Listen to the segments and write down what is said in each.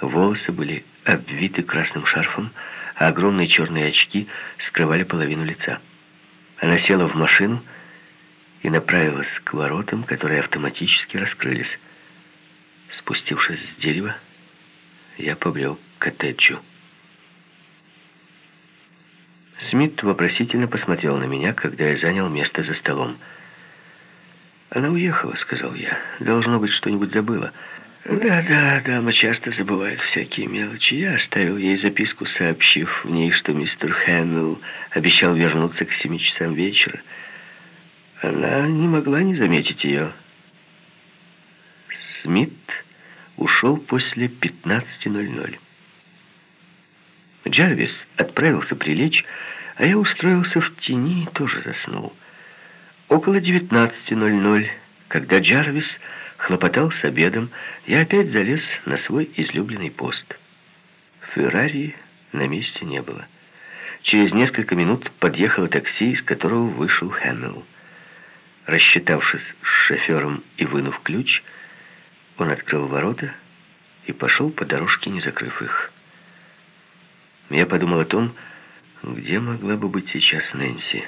Волосы были обвиты красным шарфом, а огромные черные очки скрывали половину лица. Она села в машину и направилась к воротам, которые автоматически раскрылись. Спустившись с дерева, я побрел к коттеджу. Смит вопросительно посмотрел на меня, когда я занял место за столом. «Она уехала», — сказал я. «Должно быть, что-нибудь забыла». «Да, да, дама часто забывает всякие мелочи. Я оставил ей записку, сообщив в ней, что мистер Хэмилл обещал вернуться к семи часам вечера. Она не могла не заметить ее». Смит ушел после 15.00. Джарвис отправился прилечь, а я устроился в тени и тоже заснул. Около 19.00, когда Джарвис хлопотал с обедом, я опять залез на свой излюбленный пост. Феррари на месте не было. Через несколько минут подъехало такси, из которого вышел Хэмилл. Рассчитавшись с шофером и вынув ключ, он открыл ворота и пошел по дорожке, не закрыв их. Я подумал о том, где могла бы быть сейчас Нэнси.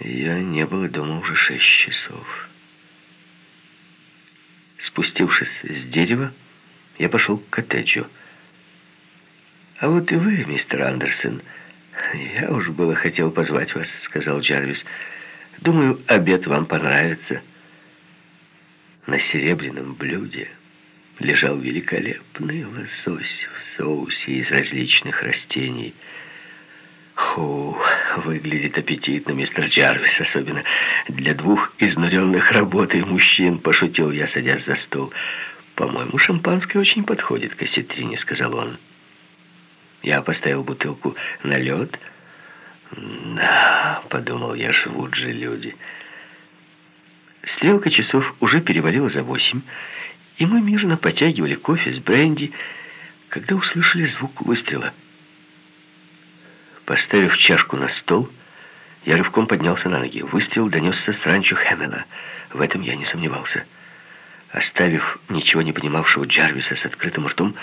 Я не было дома уже шесть часов. Спустившись с дерева, я пошел к коттеджу. «А вот и вы, мистер Андерсон. Я уж было хотел позвать вас», — сказал Джарвис. «Думаю, обед вам понравится». На серебряном блюде лежал великолепный лосось в соусе из различных растений. Ху, выглядит аппетитно, мистер Джарвис, особенно для двух изнуренных работой мужчин, пошутил я, садясь за стол. По-моему, шампанское очень подходит к осетрине, сказал он. Я поставил бутылку на лед. Да, подумал я, живут же люди. Стрелка часов уже перевалила за восемь, и мы мирно потягивали кофе с бренди, когда услышали звук выстрела. Поставив чашку на стол, я рывком поднялся на ноги. Выстрел донесся с ранчо Хэмела. В этом я не сомневался. Оставив ничего не понимавшего Джарвиса с открытым ртом,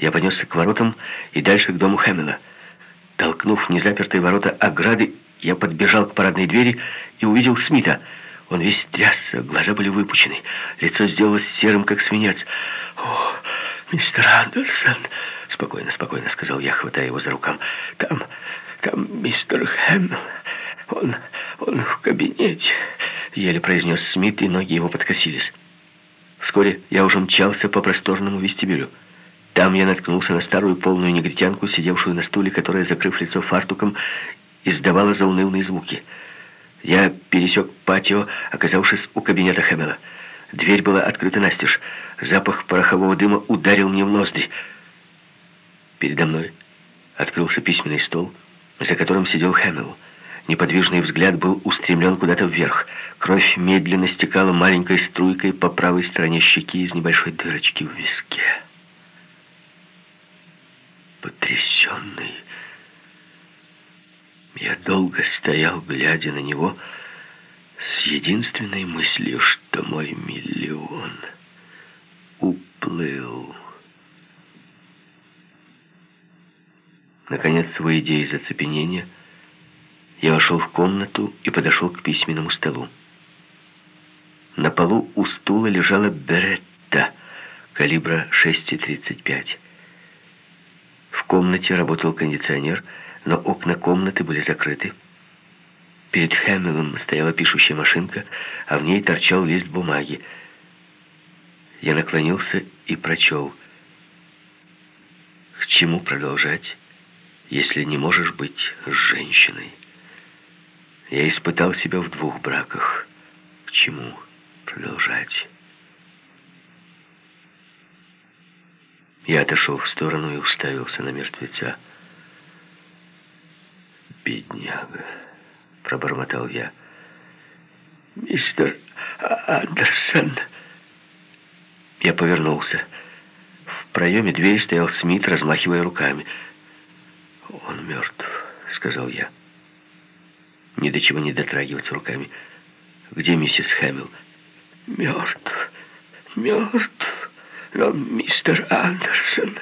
я понесся к воротам и дальше к дому Хэмела. Толкнув незапертые ворота ограды, я подбежал к парадной двери и увидел Смита — он весь трясся, глаза были выпучены, лицо сделалось серым, как свинец. «О, мистер Андерсон!» «Спокойно, спокойно», — сказал я, хватая его за рукав. «Там, там мистер Хэмилл, он, он в кабинете», — еле произнес Смит, и ноги его подкосились. Вскоре я уже мчался по просторному вестибюлю. Там я наткнулся на старую полную негритянку, сидевшую на стуле, которая, закрыв лицо фартуком, издавала заунывные звуки — я пересек патио, оказавшись у кабинета Хэмела. Дверь была открыта настежь. Запах порохового дыма ударил мне в ноздри. Передо мной открылся письменный стол, за которым сидел Хэмилл. Неподвижный взгляд был устремлен куда-то вверх. Кровь медленно стекала маленькой струйкой по правой стороне щеки из небольшой дырочки в виске. Потрясенный я долго стоял, глядя на него, с единственной мыслью, что мой миллион уплыл. Наконец, выйдя из оцепенения, я вошел в комнату и подошел к письменному столу. На полу у стула лежала беретта калибра 6,35. В комнате работал кондиционер, но окна комнаты были закрыты. Перед Хэмиллом стояла пишущая машинка, а в ней торчал лист бумаги. Я наклонился и прочел. К чему продолжать, если не можешь быть женщиной? Я испытал себя в двух браках. К чему продолжать? Я отошел в сторону и уставился на мертвеца. «Бедняга», — пробормотал я. «Мистер Андерсон...» Я повернулся. В проеме двери стоял Смит, размахивая руками. «Он мертв», — сказал я. Ни до чего не дотрагиваться руками. «Где миссис Хэмилл?» «Мертв, мертв», — Но, мистер Андерсон,